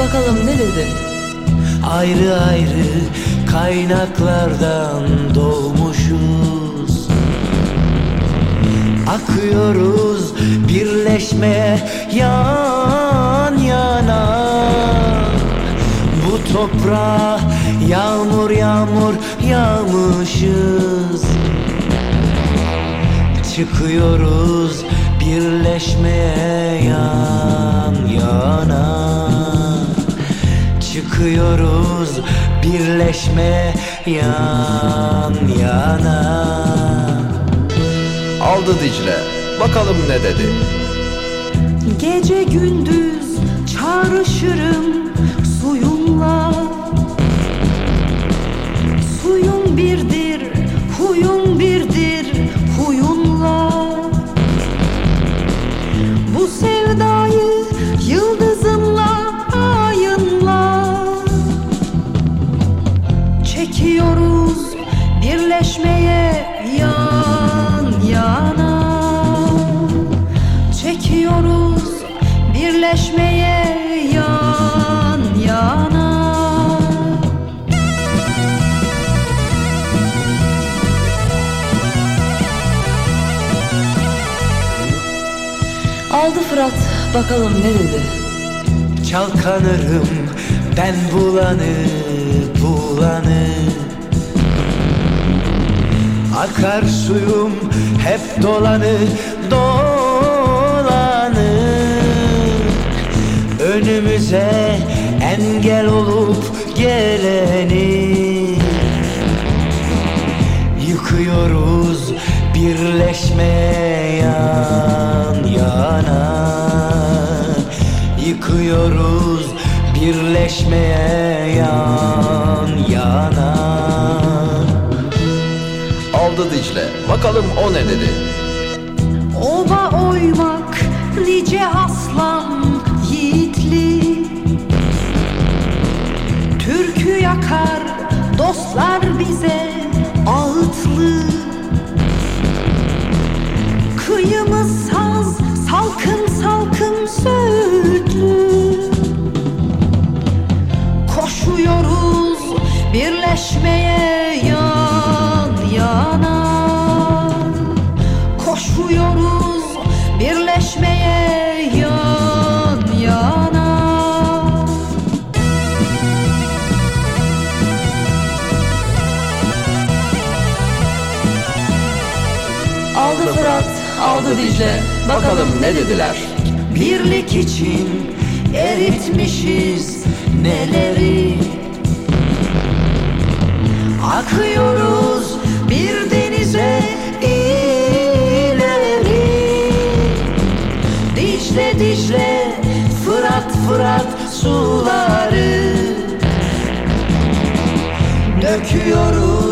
bakalım ne dedi? Ayrı ayrı kaynaklardan doğmuşuz. Akıyoruz birleşmeye yan yana. Bu toprağa yağmur yağmur yağmışız. Çıkıyoruz birleşmeye yan yana Çıkıyoruz birleşmeye yan yana Aldı Dicle. Bakalım ne dedi? Gece gündüz çağrışırım Aldı Fırat bakalım ne dedi? Çalkanırım ben bulanı bulanı. Akar suyum hep dolanı dolanı. Önümüze engel olup geleni birleşmeye yan yana Aldı Dicle. Bakalım o ne dedi? Oba oymak nice aslan yiğitli Türkü yakar dostlar bize ağıtlı Kıyımız saz salkım aldı Dicle. Bakalım ne dediler? Birlik için eritmişiz neleri Akıyoruz bir denize ileri Dicle Dicle Fırat Fırat suları Döküyoruz